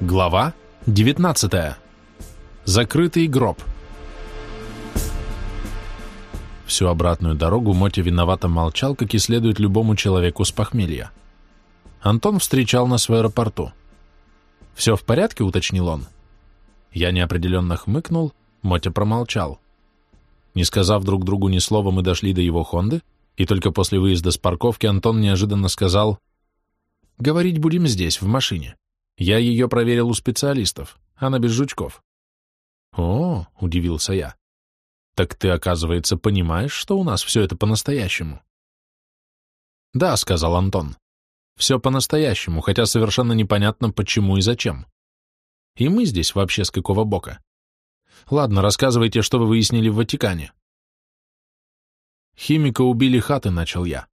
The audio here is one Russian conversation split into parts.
Глава 19. Закрытый гроб. Всю обратную дорогу Мотя виновато молчал, как и следует любому человеку с похмелья. Антон встречал нас в аэропорту. «Все в порядке?» — уточнил он. Я неопределенно хмыкнул, Мотя промолчал. Не сказав друг другу ни слова, мы дошли до его Хонды, и только после выезда с парковки Антон неожиданно сказал «Говорить будем здесь, в машине». Я ее проверил у специалистов. Она без жучков. О, удивился я. Так ты, оказывается, понимаешь, что у нас все это по-настоящему? Да, сказал Антон. Все по-настоящему, хотя совершенно непонятно, почему и зачем. И мы здесь вообще с какого бока? Ладно, рассказывайте, что вы выяснили в Ватикане. Химика убили хаты, начал я.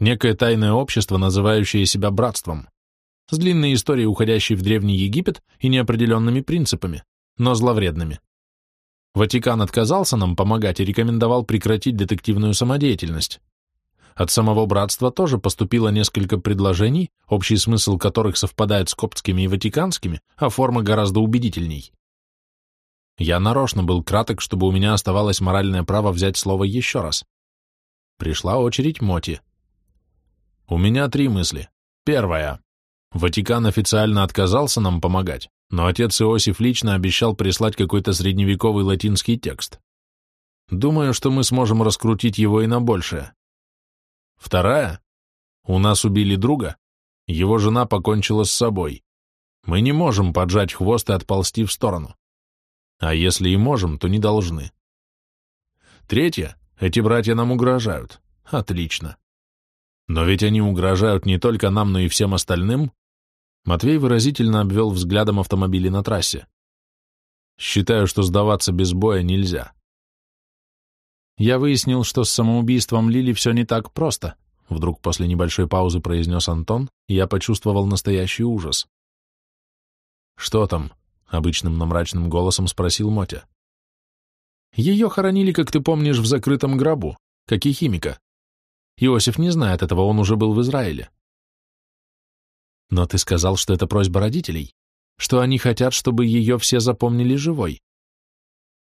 Некое тайное общество, называющее себя братством с длинной историей, уходящей в Древний Египет и неопределенными принципами, но зловредными. Ватикан отказался нам помогать и рекомендовал прекратить детективную самодеятельность. От самого братства тоже поступило несколько предложений, общий смысл которых совпадает с коптскими и ватиканскими, а форма гораздо убедительней. Я нарочно был краток, чтобы у меня оставалось моральное право взять слово еще раз. Пришла очередь Моти. У меня три мысли. Первая. Ватикан официально отказался нам помогать, но отец Иосиф лично обещал прислать какой-то средневековый латинский текст. Думаю, что мы сможем раскрутить его и на большее. Вторая. У нас убили друга, его жена покончила с собой. Мы не можем поджать хвост и отползти в сторону. А если и можем, то не должны. Третье. Эти братья нам угрожают. Отлично. Но ведь они угрожают не только нам, но и всем остальным, Матвей выразительно обвел взглядом автомобили на трассе. «Считаю, что сдаваться без боя нельзя». Я выяснил, что с самоубийством Лили все не так просто, вдруг после небольшой паузы произнес Антон, и я почувствовал настоящий ужас. «Что там?» — обычным, но мрачным голосом спросил Мотя. «Ее хоронили, как ты помнишь, в закрытом гробу, как и химика. Иосиф не знает этого, он уже был в Израиле. Но ты сказал, что это просьба родителей, что они хотят, чтобы ее все запомнили живой.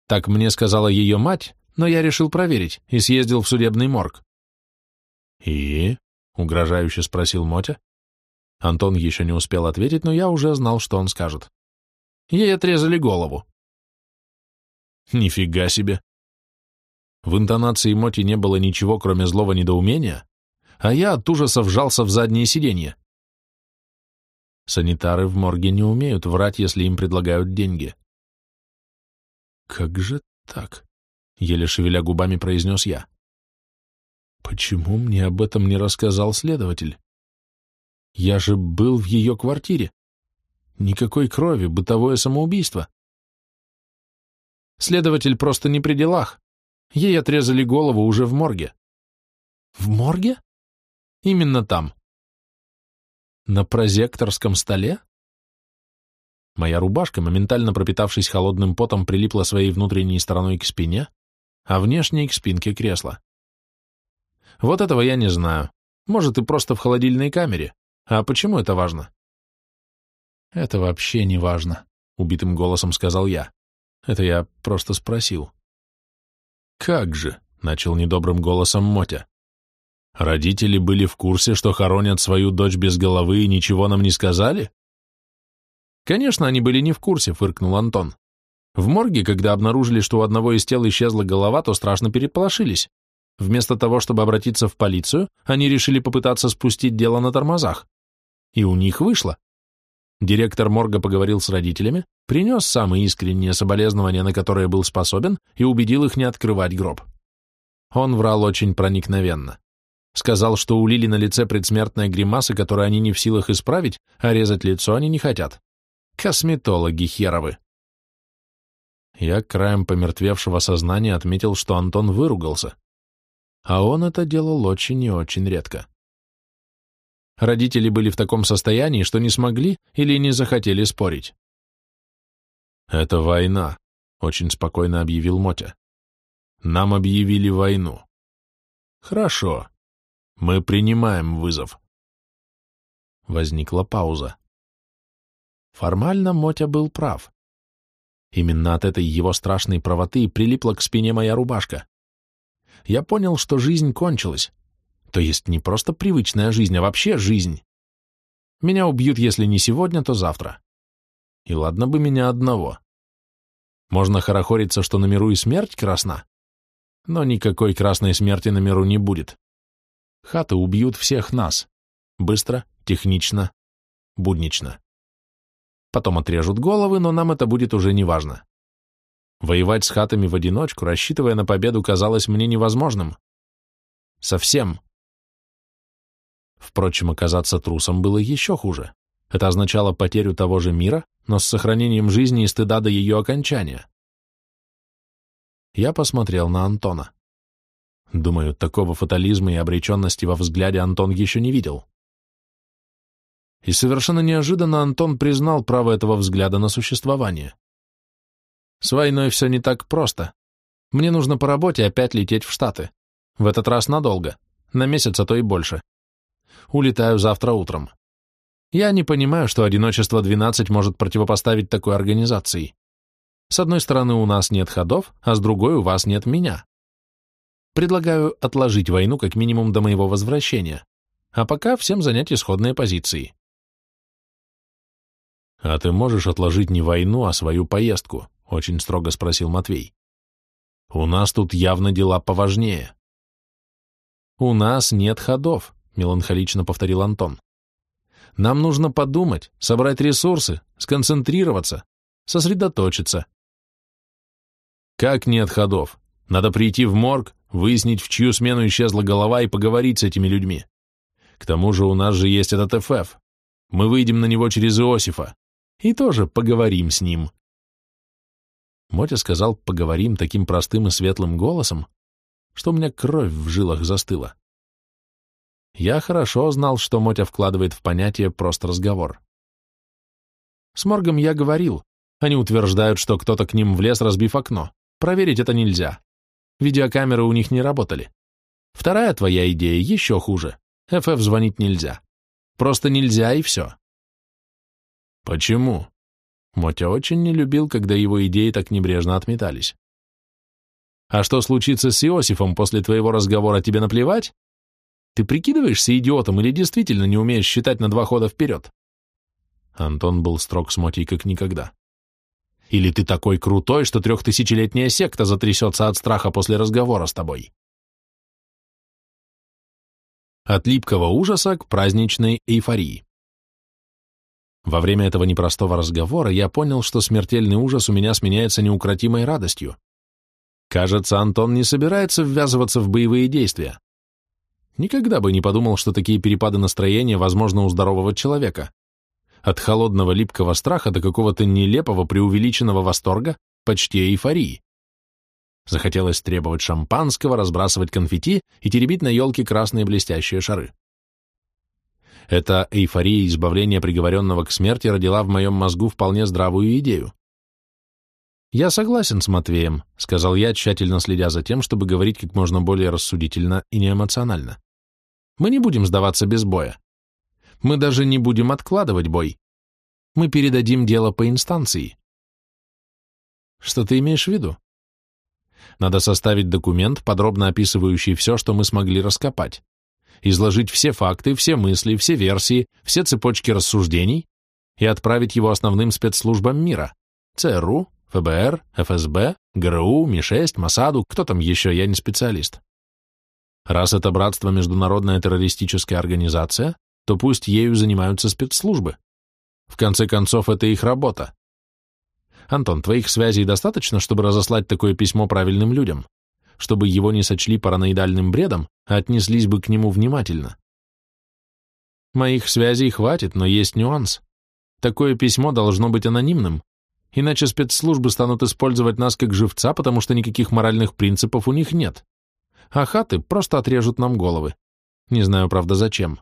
Так мне сказала ее мать, но я решил проверить и съездил в судебный морг. «И?» — угрожающе спросил Мотя. Антон еще не успел ответить, но я уже знал, что он скажет. Ей отрезали голову. Нифига себе! В интонации Моти не было ничего, кроме злого недоумения, а я от ужаса вжался в заднее сиденье. Санитары в морге не умеют врать, если им предлагают деньги. «Как же так?» — еле шевеля губами произнес я. «Почему мне об этом не рассказал следователь? Я же был в ее квартире. Никакой крови, бытовое самоубийство». Следователь просто не при делах. Ей отрезали голову уже в морге. В морге? Именно там. На прозекторском столе? Моя рубашка, моментально пропитавшись холодным потом, прилипла своей внутренней стороной к спине, а внешней к спинке кресла. Вот этого я не знаю. Может, и просто в холодильной камере. А почему это важно? Это вообще не важно, убитым голосом сказал я. Это я просто спросил. Как же, начал недобрым голосом Мотя. Родители были в курсе, что хоронят свою дочь без головы и ничего нам не сказали? Конечно, они были не в курсе, фыркнул Антон. В морге, когда обнаружили, что у одного из тел исчезла голова, то страшно переполошились. Вместо того, чтобы обратиться в полицию, они решили попытаться спустить дело на тормозах. И у них вышло. Директор морга поговорил с родителями, принес самые искренние соболезнования, на которые был способен, и убедил их не открывать гроб. Он врал очень проникновенно. Сказал, что у Лили на лице предсмертная гримаса, которую они не в силах исправить, а резать лицо они не хотят. Косметологи херовы. Я краем помертвевшего сознания отметил, что Антон выругался. А он это делал очень и очень редко. Родители были в таком состоянии, что не смогли или не захотели спорить. «Это война», — очень спокойно объявил Мотя. «Нам объявили войну». «Хорошо. Мы принимаем вызов. Возникла пауза. Формально Мотя был прав. Именно от этой его страшной правоты прилипла к спине моя рубашка. Я понял, что жизнь кончилась. То есть не просто привычная жизнь, а вообще жизнь. Меня убьют, если не сегодня, то завтра. И ладно бы меня одного. Можно хорохориться, что на миру и смерть красна, но никакой красной смерти на миру не будет. Хаты убьют всех нас. Быстро, технично, буднично. Потом отрежут головы, но нам это будет уже не важно. Воевать с хатами в одиночку, рассчитывая на победу, казалось мне невозможным. Совсем. Впрочем, оказаться трусом было еще хуже. Это означало потерю того же мира, но с сохранением жизни и стыда до ее окончания. Я посмотрел на Антона. Думаю, такого фатализма и обреченности во взгляде Антон еще не видел. И совершенно неожиданно Антон признал право этого взгляда на существование. С войной все не так просто. Мне нужно по работе опять лететь в Штаты. В этот раз надолго. На месяц, а то и больше. Улетаю завтра утром. Я не понимаю, что одиночество 12 может противопоставить такой организации. С одной стороны, у нас нет ходов, а с другой, у вас нет меня. Предлагаю отложить войну как минимум до моего возвращения, а пока всем занять исходные позиции. «А ты можешь отложить не войну, а свою поездку?» — очень строго спросил Матвей. «У нас тут явно дела поважнее». «У нас нет ходов», — меланхолично повторил Антон. «Нам нужно подумать, собрать ресурсы, сконцентрироваться, сосредоточиться, как нет ходов? Надо прийти в морг, выяснить, в чью смену исчезла голова и поговорить с этими людьми. К тому же у нас же есть этот ФФ. Мы выйдем на него через Иосифа и тоже поговорим с ним. Мотя сказал «поговорим» таким простым и светлым голосом, что у меня кровь в жилах застыла. Я хорошо знал, что Мотя вкладывает в понятие «просто разговор». С Моргом я говорил. Они утверждают, что кто-то к ним влез, разбив окно. Проверить это нельзя. Видеокамеры у них не работали. Вторая твоя идея еще хуже. ФФ звонить нельзя. Просто нельзя и все. Почему? Мотя очень не любил, когда его идеи так небрежно отметались. А что случится с Иосифом после твоего разговора, тебе наплевать? Ты прикидываешься идиотом или действительно не умеешь считать на два хода вперед? Антон был строг с Мотей как никогда. Или ты такой крутой, что трехтысячелетняя секта затрясется от страха после разговора с тобой? От липкого ужаса к праздничной эйфории. Во время этого непростого разговора я понял, что смертельный ужас у меня сменяется неукротимой радостью. Кажется, Антон не собирается ввязываться в боевые действия. Никогда бы не подумал, что такие перепады настроения возможны у здорового человека от холодного липкого страха до какого-то нелепого преувеличенного восторга, почти эйфории. Захотелось требовать шампанского, разбрасывать конфетти и теребить на елке красные блестящие шары. Эта эйфория избавления приговоренного к смерти родила в моем мозгу вполне здравую идею. «Я согласен с Матвеем», — сказал я, тщательно следя за тем, чтобы говорить как можно более рассудительно и неэмоционально. «Мы не будем сдаваться без боя. Мы даже не будем откладывать бой. Мы передадим дело по инстанции. Что ты имеешь в виду? Надо составить документ, подробно описывающий все, что мы смогли раскопать. Изложить все факты, все мысли, все версии, все цепочки рассуждений и отправить его основным спецслужбам мира. ЦРУ, ФБР, ФСБ, ГРУ, Ми-6, Масаду, кто там еще, я не специалист. Раз это братство международная террористическая организация, то пусть ею занимаются спецслужбы. В конце концов, это их работа. Антон, твоих связей достаточно, чтобы разослать такое письмо правильным людям, чтобы его не сочли параноидальным бредом, а отнеслись бы к нему внимательно. Моих связей хватит, но есть нюанс. Такое письмо должно быть анонимным, иначе спецслужбы станут использовать нас как живца, потому что никаких моральных принципов у них нет. А хаты просто отрежут нам головы. Не знаю, правда, зачем.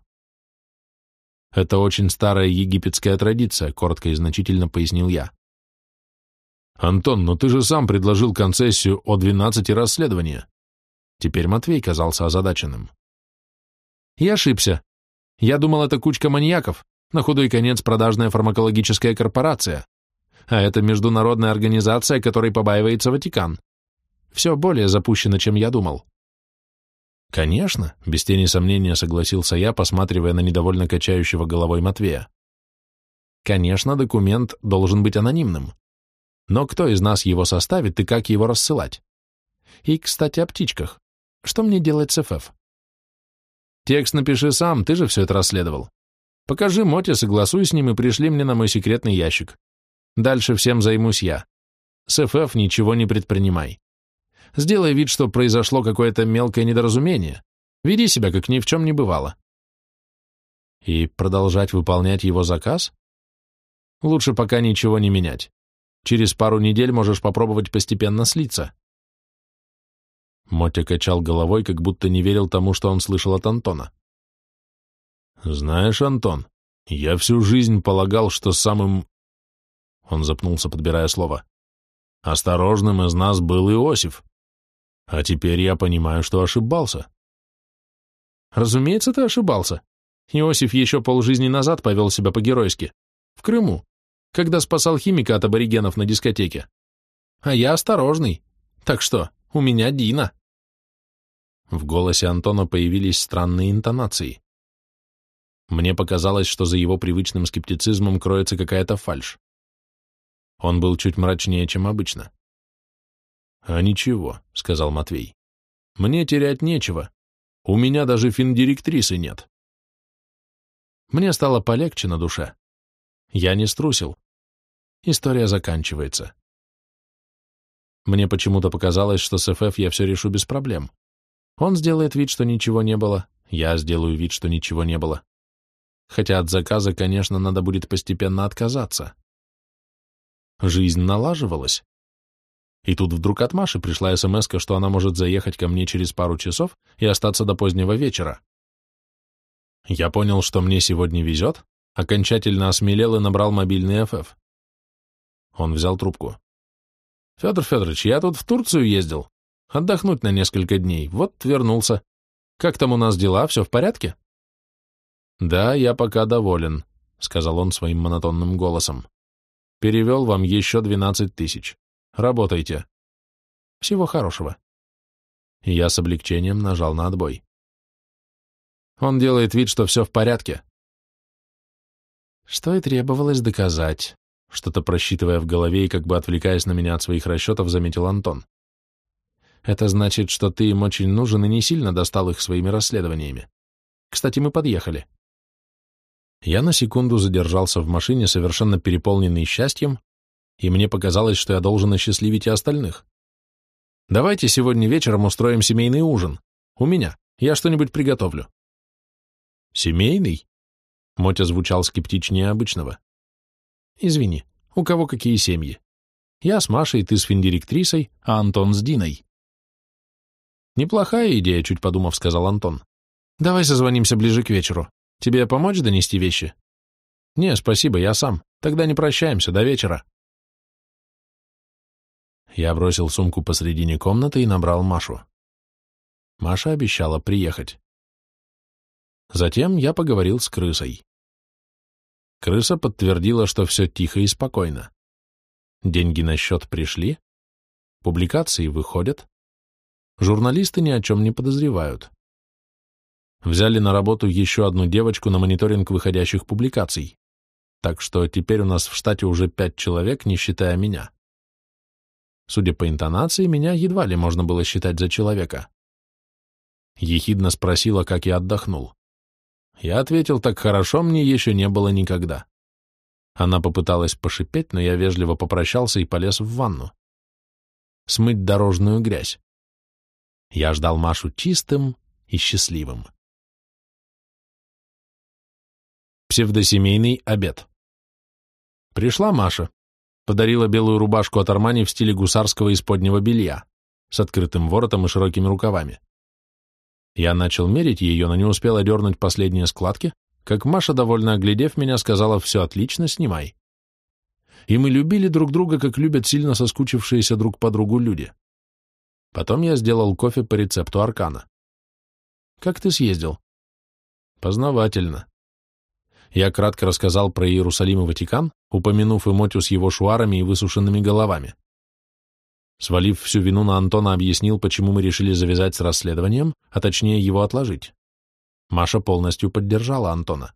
Это очень старая египетская традиция, коротко и значительно пояснил я. Антон, но ты же сам предложил концессию о 12 расследования. Теперь Матвей казался озадаченным. Я ошибся. Я думал, это кучка маньяков, На худой конец продажная фармакологическая корпорация. А это международная организация, которой побаивается Ватикан. Все более запущено, чем я думал. Конечно, без тени сомнения согласился я, посматривая на недовольно качающего головой Матвея. Конечно, документ должен быть анонимным. Но кто из нас его составит и как его рассылать? И, кстати, о птичках. Что мне делать с ФФ? Текст напиши сам, ты же все это расследовал. Покажи Моте, согласуй с ним и пришли мне на мой секретный ящик. Дальше всем займусь я. С ФФ ничего не предпринимай. Сделай вид, что произошло какое-то мелкое недоразумение. Веди себя, как ни в чем не бывало. И продолжать выполнять его заказ? Лучше пока ничего не менять. Через пару недель можешь попробовать постепенно слиться. Мотя качал головой, как будто не верил тому, что он слышал от Антона. «Знаешь, Антон, я всю жизнь полагал, что самым...» Он запнулся, подбирая слово. «Осторожным из нас был Иосиф. А теперь я понимаю, что ошибался». «Разумеется, ты ошибался. Иосиф еще полжизни назад повел себя по-геройски. В Крыму, когда спасал химика от аборигенов на дискотеке. А я осторожный. Так что, у меня Дина». В голосе Антона появились странные интонации. Мне показалось, что за его привычным скептицизмом кроется какая-то фальшь. Он был чуть мрачнее, чем обычно. «А ничего», — сказал Матвей. «Мне терять нечего. У меня даже финдиректрисы нет». Мне стало полегче на душе. Я не струсил. История заканчивается. Мне почему-то показалось, что с ФФ я все решу без проблем. Он сделает вид, что ничего не было, я сделаю вид, что ничего не было. Хотя от заказа, конечно, надо будет постепенно отказаться. Жизнь налаживалась. И тут вдруг от Маши пришла смс что она может заехать ко мне через пару часов и остаться до позднего вечера. Я понял, что мне сегодня везет, окончательно осмелел и набрал мобильный ФФ. Он взял трубку. «Федор Федорович, я тут в Турцию ездил. Отдохнуть на несколько дней. Вот вернулся. Как там у нас дела? Все в порядке? Да, я пока доволен, сказал он своим монотонным голосом. Перевел вам еще двенадцать тысяч. Работайте. Всего хорошего. я с облегчением нажал на отбой. Он делает вид, что все в порядке. Что и требовалось доказать, что-то просчитывая в голове и как бы отвлекаясь на меня от своих расчетов, заметил Антон. Это значит, что ты им очень нужен и не сильно достал их своими расследованиями. Кстати, мы подъехали. Я на секунду задержался в машине, совершенно переполненный счастьем, и мне показалось, что я должен осчастливить и остальных. Давайте сегодня вечером устроим семейный ужин. У меня. Я что-нибудь приготовлю. Семейный? Мотя звучал скептичнее обычного. Извини, у кого какие семьи? Я с Машей, ты с финдиректрисой, а Антон с Диной. «Неплохая идея», — чуть подумав, сказал Антон. «Давай созвонимся ближе к вечеру. Тебе помочь донести вещи?» «Не, спасибо, я сам. Тогда не прощаемся, до вечера». Я бросил сумку посредине комнаты и набрал Машу. Маша обещала приехать. Затем я поговорил с крысой. Крыса подтвердила, что все тихо и спокойно. Деньги на счет пришли, публикации выходят, Журналисты ни о чем не подозревают. Взяли на работу еще одну девочку на мониторинг выходящих публикаций. Так что теперь у нас в штате уже пять человек, не считая меня. Судя по интонации, меня едва ли можно было считать за человека. Ехидно спросила, как я отдохнул. Я ответил, так хорошо мне еще не было никогда. Она попыталась пошипеть, но я вежливо попрощался и полез в ванну. Смыть дорожную грязь. Я ждал Машу чистым и счастливым. Псевдосемейный обед. Пришла Маша. Подарила белую рубашку от Армани в стиле гусарского исподнего белья, с открытым воротом и широкими рукавами. Я начал мерить ее, но не успел одернуть последние складки, как Маша, довольно оглядев меня, сказала «все отлично, снимай». И мы любили друг друга, как любят сильно соскучившиеся друг по другу люди. Потом я сделал кофе по рецепту Аркана. Как ты съездил? Познавательно. Я кратко рассказал про Иерусалим и Ватикан, упомянув и Мотю с его шуарами и высушенными головами. Свалив всю вину на Антона, объяснил, почему мы решили завязать с расследованием, а точнее его отложить. Маша полностью поддержала Антона.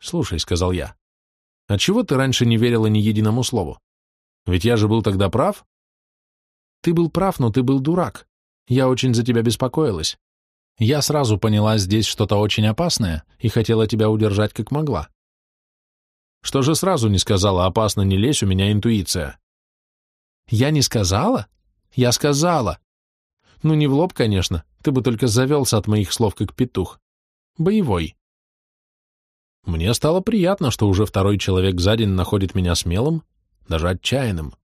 «Слушай», — сказал я, — «а чего ты раньше не верила ни единому слову? Ведь я же был тогда прав?» «Ты был прав, но ты был дурак. Я очень за тебя беспокоилась. Я сразу поняла здесь что-то очень опасное и хотела тебя удержать как могла». «Что же сразу не сказала, опасно не лезь, у меня интуиция?» Я не сказала? Я сказала. Ну, не в лоб, конечно, ты бы только завелся от моих слов, как петух. Боевой. Мне стало приятно, что уже второй человек за день находит меня смелым, даже отчаянным.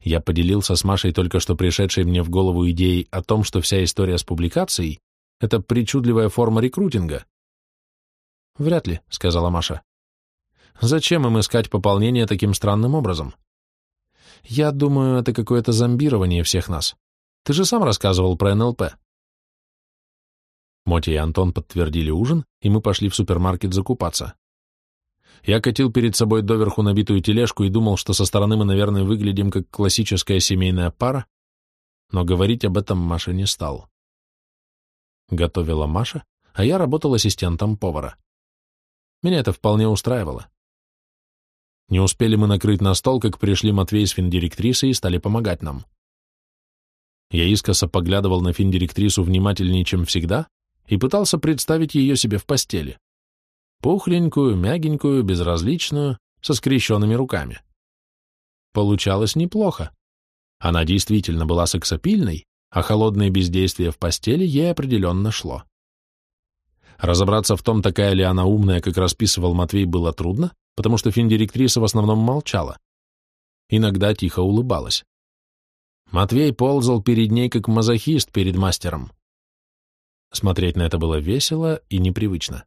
Я поделился с Машей только что пришедшей мне в голову идеей о том, что вся история с публикацией — это причудливая форма рекрутинга. «Вряд ли», — сказала Маша. «Зачем им искать пополнение таким странным образом? Я думаю, это какое-то зомбирование всех нас. Ты же сам рассказывал про НЛП. Мотя и Антон подтвердили ужин, и мы пошли в супермаркет закупаться. Я катил перед собой доверху набитую тележку и думал, что со стороны мы, наверное, выглядим как классическая семейная пара, но говорить об этом Маша не стал. Готовила Маша, а я работал ассистентом повара. Меня это вполне устраивало. Не успели мы накрыть на стол, как пришли Матвей с финдиректрисой и стали помогать нам. Я искоса поглядывал на финдиректрису внимательнее, чем всегда, и пытался представить ее себе в постели. Пухленькую, мягенькую, безразличную, со скрещенными руками. Получалось неплохо. Она действительно была сексапильной, а холодное бездействие в постели ей определенно шло. Разобраться в том, такая ли она умная, как расписывал Матвей, было трудно, потому что финдиректриса в основном молчала. Иногда тихо улыбалась. Матвей ползал перед ней, как мазохист перед мастером. Смотреть на это было весело и непривычно.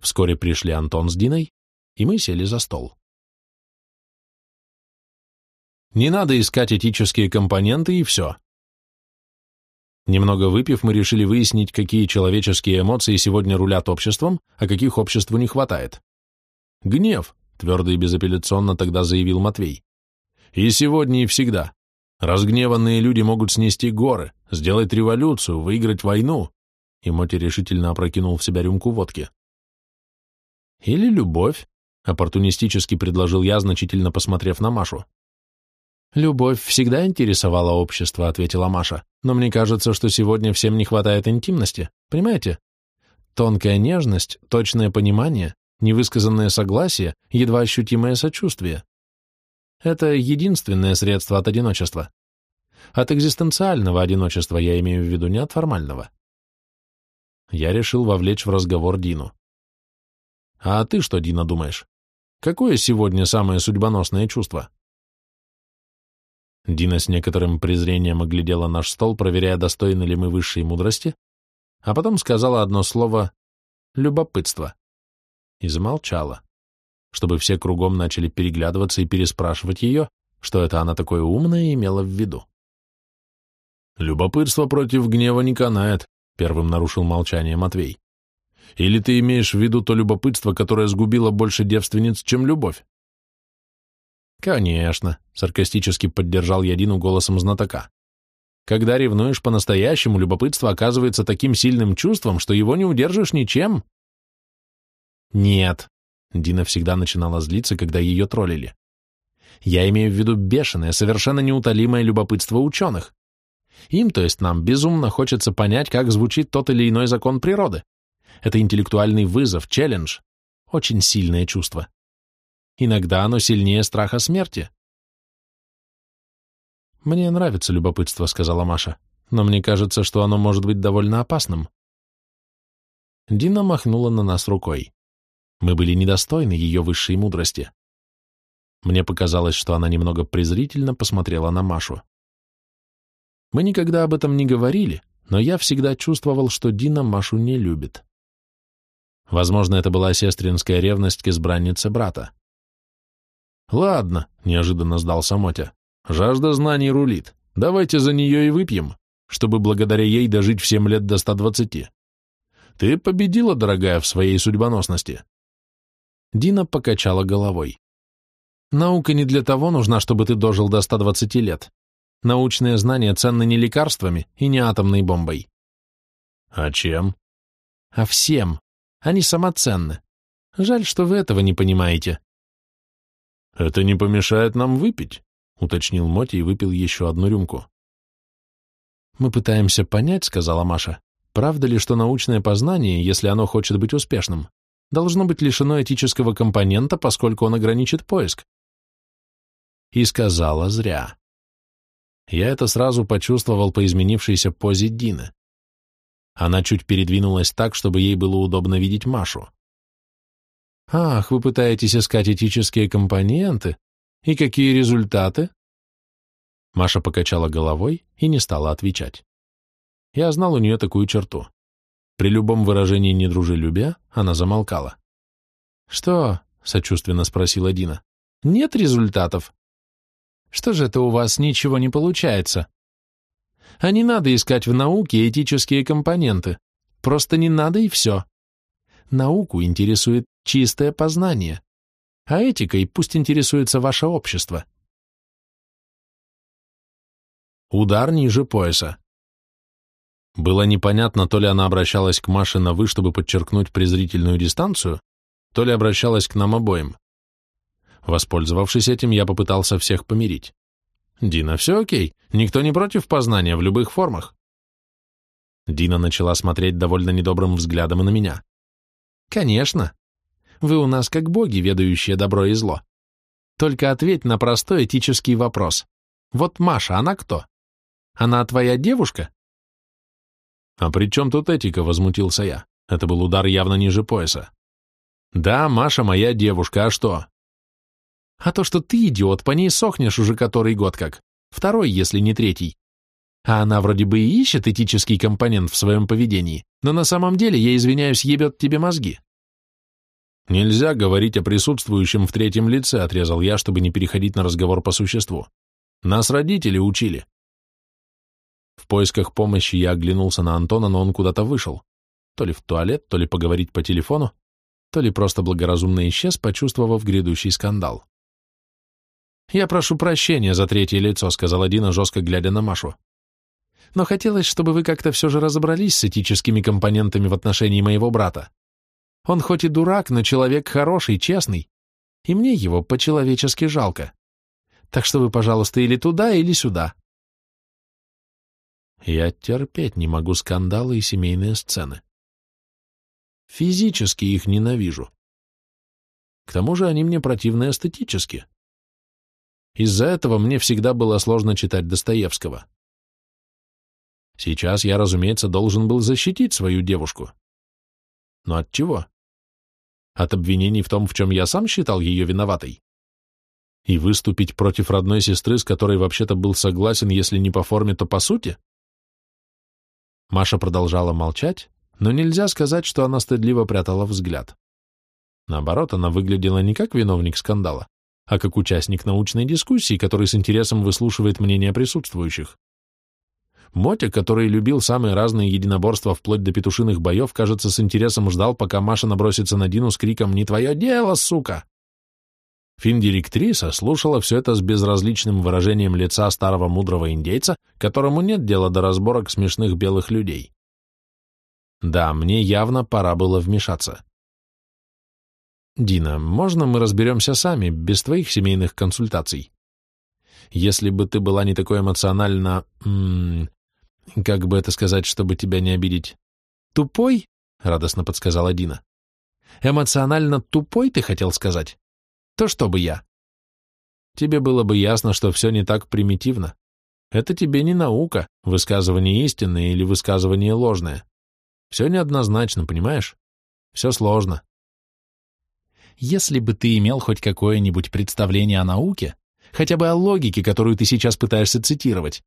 Вскоре пришли Антон с Диной, и мы сели за стол. Не надо искать этические компоненты и все. Немного выпив, мы решили выяснить, какие человеческие эмоции сегодня рулят обществом, а каких обществу не хватает. Гнев, твердо и безапелляционно тогда заявил Матвей. И сегодня, и всегда. Разгневанные люди могут снести горы, сделать революцию, выиграть войну. И Моти решительно опрокинул в себя рюмку водки. Или любовь, оппортунистически предложил я, значительно посмотрев на Машу. «Любовь всегда интересовала общество», — ответила Маша. «Но мне кажется, что сегодня всем не хватает интимности, понимаете? Тонкая нежность, точное понимание, невысказанное согласие, едва ощутимое сочувствие. Это единственное средство от одиночества. От экзистенциального одиночества я имею в виду, не от формального. Я решил вовлечь в разговор Дину. А ты что, Дина, думаешь? Какое сегодня самое судьбоносное чувство? Дина с некоторым презрением оглядела наш стол, проверяя, достойны ли мы высшей мудрости, а потом сказала одно слово «любопытство» и замолчала, чтобы все кругом начали переглядываться и переспрашивать ее, что это она такое умное имела в виду. «Любопытство против гнева не канает», — первым нарушил молчание Матвей. «Или ты имеешь в виду то любопытство, которое сгубило больше девственниц, чем любовь?» «Конечно», — саркастически поддержал я Дину голосом знатока. «Когда ревнуешь по-настоящему, любопытство оказывается таким сильным чувством, что его не удержишь ничем, нет. Дина всегда начинала злиться, когда ее троллили. Я имею в виду бешеное, совершенно неутолимое любопытство ученых. Им, то есть нам, безумно хочется понять, как звучит тот или иной закон природы. Это интеллектуальный вызов, челлендж. Очень сильное чувство. Иногда оно сильнее страха смерти. «Мне нравится любопытство», — сказала Маша, «но мне кажется, что оно может быть довольно опасным». Дина махнула на нас рукой. Мы были недостойны ее высшей мудрости. Мне показалось, что она немного презрительно посмотрела на Машу. Мы никогда об этом не говорили, но я всегда чувствовал, что Дина Машу не любит. Возможно, это была сестринская ревность к избраннице брата. «Ладно», — неожиданно сдался Мотя, — «жажда знаний рулит. Давайте за нее и выпьем, чтобы благодаря ей дожить в семь лет до ста двадцати. Ты победила, дорогая, в своей судьбоносности. Дина покачала головой. Наука не для того нужна, чтобы ты дожил до 120 лет. Научные знания ценны не лекарствами и не атомной бомбой. А чем? А всем. Они самоценны. Жаль, что вы этого не понимаете. Это не помешает нам выпить, уточнил Моти и выпил еще одну рюмку. Мы пытаемся понять, сказала Маша, правда ли, что научное познание, если оно хочет быть успешным, должно быть лишено этического компонента, поскольку он ограничит поиск. И сказала зря. Я это сразу почувствовал по изменившейся позе Дины. Она чуть передвинулась так, чтобы ей было удобно видеть Машу. «Ах, вы пытаетесь искать этические компоненты? И какие результаты?» Маша покачала головой и не стала отвечать. Я знал у нее такую черту. При любом выражении недружелюбия она замолкала. «Что?» — сочувственно спросила Дина. «Нет результатов?» «Что же это у вас ничего не получается?» А не надо искать в науке этические компоненты. Просто не надо и все. Науку интересует чистое познание, а этикой пусть интересуется ваше общество. Удар ниже пояса. Было непонятно, то ли она обращалась к Маше на «вы», чтобы подчеркнуть презрительную дистанцию, то ли обращалась к нам обоим. Воспользовавшись этим, я попытался всех помирить. «Дина, все окей. Никто не против познания в любых формах». Дина начала смотреть довольно недобрым взглядом на меня. «Конечно. Вы у нас как боги, ведающие добро и зло. Только ответь на простой этический вопрос. Вот Маша, она кто? Она твоя девушка?» «А при чем тут этика?» — возмутился я. Это был удар явно ниже пояса. «Да, Маша моя девушка, а что?» А то, что ты, идиот, по ней сохнешь уже который год как. Второй, если не третий. А она вроде бы и ищет этический компонент в своем поведении, но на самом деле, я извиняюсь, ебет тебе мозги. Нельзя говорить о присутствующем в третьем лице, отрезал я, чтобы не переходить на разговор по существу. Нас родители учили. В поисках помощи я оглянулся на Антона, но он куда-то вышел. То ли в туалет, то ли поговорить по телефону, то ли просто благоразумно исчез, почувствовав грядущий скандал. «Я прошу прощения за третье лицо», — сказала Дина, жестко глядя на Машу. «Но хотелось, чтобы вы как-то все же разобрались с этическими компонентами в отношении моего брата. Он хоть и дурак, но человек хороший, честный, и мне его по-человечески жалко. Так что вы, пожалуйста, или туда, или сюда». Я терпеть не могу скандалы и семейные сцены. Физически их ненавижу. К тому же они мне противны эстетически. Из-за этого мне всегда было сложно читать Достоевского. Сейчас я, разумеется, должен был защитить свою девушку. Но от чего? От обвинений в том, в чем я сам считал ее виноватой? И выступить против родной сестры, с которой вообще-то был согласен, если не по форме, то по сути? Маша продолжала молчать, но нельзя сказать, что она стыдливо прятала взгляд. Наоборот, она выглядела не как виновник скандала, а как участник научной дискуссии, который с интересом выслушивает мнения присутствующих. Мотя, который любил самые разные единоборства вплоть до петушиных боев, кажется, с интересом ждал, пока Маша набросится на Дину с криком «Не твое дело, сука!». Финдиректриса слушала все это с безразличным выражением лица старого мудрого индейца, которому нет дела до разборок смешных белых людей. Да, мне явно пора было вмешаться. Дина, можно мы разберемся сами, без твоих семейных консультаций? Если бы ты была не такой эмоционально... М -м, как бы это сказать, чтобы тебя не обидеть? Тупой? Радостно подсказала Дина. Эмоционально тупой, ты хотел сказать? То что бы я? Тебе было бы ясно, что все не так примитивно. Это тебе не наука, высказывание истинное или высказывание ложное. Все неоднозначно, понимаешь? Все сложно. Если бы ты имел хоть какое-нибудь представление о науке, хотя бы о логике, которую ты сейчас пытаешься цитировать,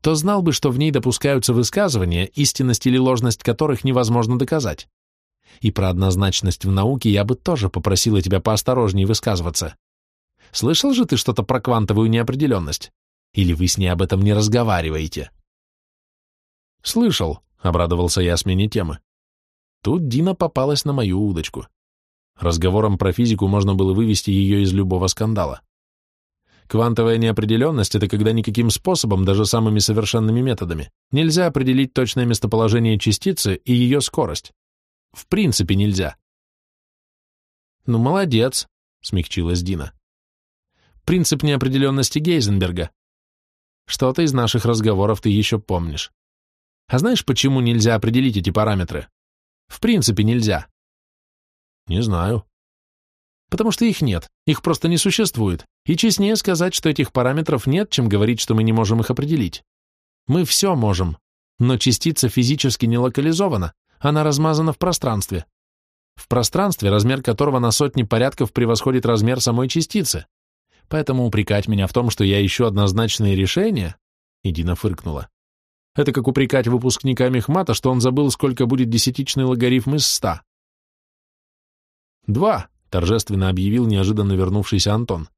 то знал бы, что в ней допускаются высказывания, истинность или ложность которых невозможно доказать. И про однозначность в науке я бы тоже попросила тебя поосторожнее высказываться. Слышал же ты что-то про квантовую неопределенность? Или вы с ней об этом не разговариваете? Слышал, — обрадовался я смене темы. Тут Дина попалась на мою удочку. Разговором про физику можно было вывести ее из любого скандала. Квантовая неопределенность — это когда никаким способом, даже самыми совершенными методами, нельзя определить точное местоположение частицы и ее скорость. В принципе нельзя. «Ну, молодец», — смягчилась Дина. «Принцип неопределенности Гейзенберга. Что-то из наших разговоров ты еще помнишь. А знаешь, почему нельзя определить эти параметры? В принципе нельзя. Не знаю. Потому что их нет, их просто не существует. И честнее сказать, что этих параметров нет, чем говорить, что мы не можем их определить. Мы все можем, но частица физически не локализована, она размазана в пространстве. В пространстве, размер которого на сотни порядков превосходит размер самой частицы. Поэтому упрекать меня в том, что я ищу однозначные решения, Идина фыркнула. Это как упрекать выпускника мехмата, что он забыл, сколько будет десятичный логарифм из ста. «Два», — торжественно объявил неожиданно вернувшийся Антон.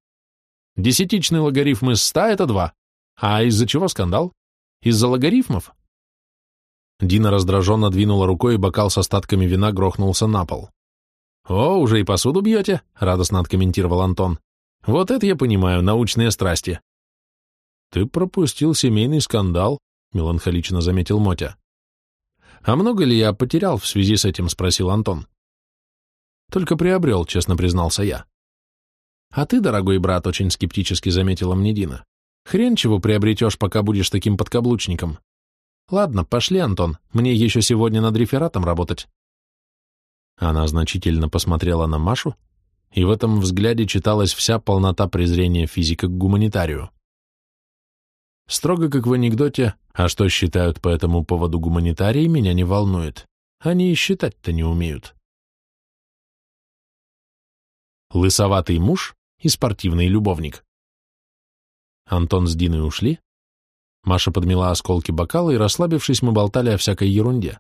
«Десятичный логарифм из ста — это два. А из-за чего скандал? Из-за логарифмов?» Дина раздраженно двинула рукой, и бокал с остатками вина грохнулся на пол. «О, уже и посуду бьете?» — радостно откомментировал Антон. «Вот это я понимаю, научные страсти». «Ты пропустил семейный скандал», — меланхолично заметил Мотя. «А много ли я потерял в связи с этим?» — спросил Антон. Только приобрел, честно признался я. А ты, дорогой брат, очень скептически заметила мне Дина. Хрен чего приобретешь, пока будешь таким подкаблучником. Ладно, пошли, Антон, мне еще сегодня над рефератом работать. Она значительно посмотрела на Машу, и в этом взгляде читалась вся полнота презрения физика к гуманитарию. Строго как в анекдоте, а что считают по этому поводу гуманитарии, меня не волнует. Они и считать-то не умеют лысоватый муж и спортивный любовник. Антон с Диной ушли. Маша подмела осколки бокала, и, расслабившись, мы болтали о всякой ерунде.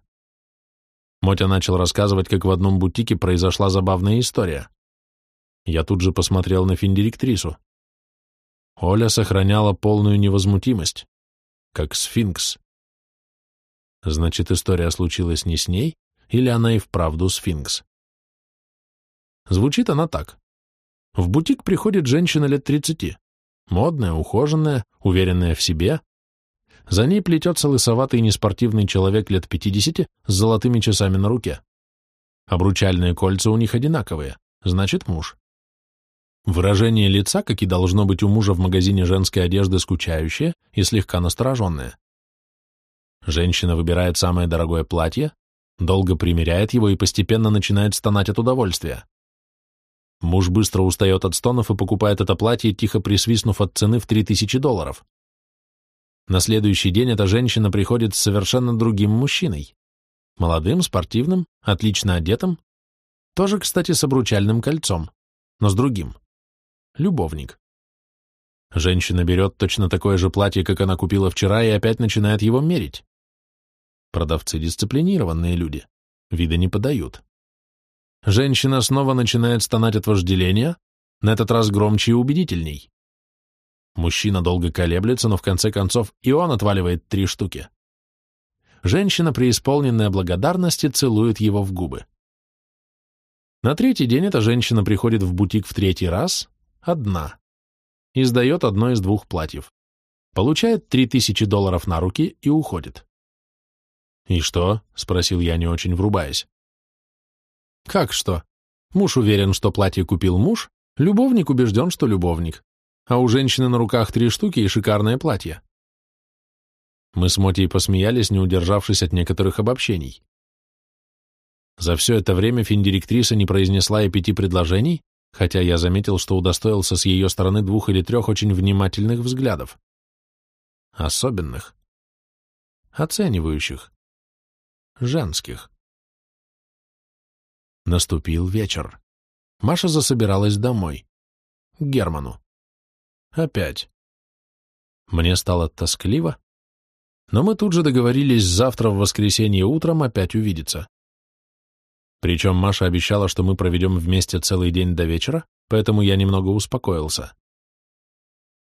Мотя начал рассказывать, как в одном бутике произошла забавная история. Я тут же посмотрел на финдиректрису. Оля сохраняла полную невозмутимость, как сфинкс. Значит, история случилась не с ней, или она и вправду сфинкс? Звучит она так. В бутик приходит женщина лет 30, модная, ухоженная, уверенная в себе. За ней плетется лысоватый неспортивный человек лет 50 с золотыми часами на руке. Обручальные кольца у них одинаковые, значит муж. Выражение лица, как и должно быть у мужа в магазине женской одежды, скучающее и слегка настороженное. Женщина выбирает самое дорогое платье, долго примеряет его и постепенно начинает стонать от удовольствия. Муж быстро устает от стонов и покупает это платье, тихо присвистнув от цены в 3000 долларов. На следующий день эта женщина приходит с совершенно другим мужчиной. Молодым, спортивным, отлично одетым. Тоже, кстати, с обручальным кольцом, но с другим. Любовник. Женщина берет точно такое же платье, как она купила вчера, и опять начинает его мерить. Продавцы дисциплинированные люди, вида не подают. Женщина снова начинает стонать от вожделения, на этот раз громче и убедительней. Мужчина долго колеблется, но в конце концов и он отваливает три штуки. Женщина, преисполненная благодарности, целует его в губы. На третий день эта женщина приходит в бутик в третий раз, одна, и сдает одно из двух платьев. Получает три тысячи долларов на руки и уходит. «И что?» — спросил я, не очень врубаясь. Как что? Муж уверен, что платье купил муж, любовник убежден, что любовник. А у женщины на руках три штуки и шикарное платье. Мы с Мотей посмеялись, не удержавшись от некоторых обобщений. За все это время финдиректриса не произнесла и пяти предложений, хотя я заметил, что удостоился с ее стороны двух или трех очень внимательных взглядов. Особенных. Оценивающих. Женских. Наступил вечер. Маша засобиралась домой. К Герману. Опять. Мне стало тоскливо, но мы тут же договорились завтра в воскресенье утром опять увидеться. Причем Маша обещала, что мы проведем вместе целый день до вечера, поэтому я немного успокоился.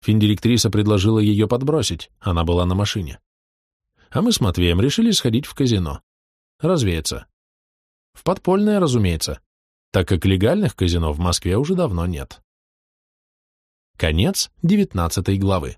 Финдиректриса предложила ее подбросить, она была на машине. А мы с Матвеем решили сходить в казино. Развеяться. В подпольное, разумеется, так как легальных казино в Москве уже давно нет. Конец девятнадцатой главы.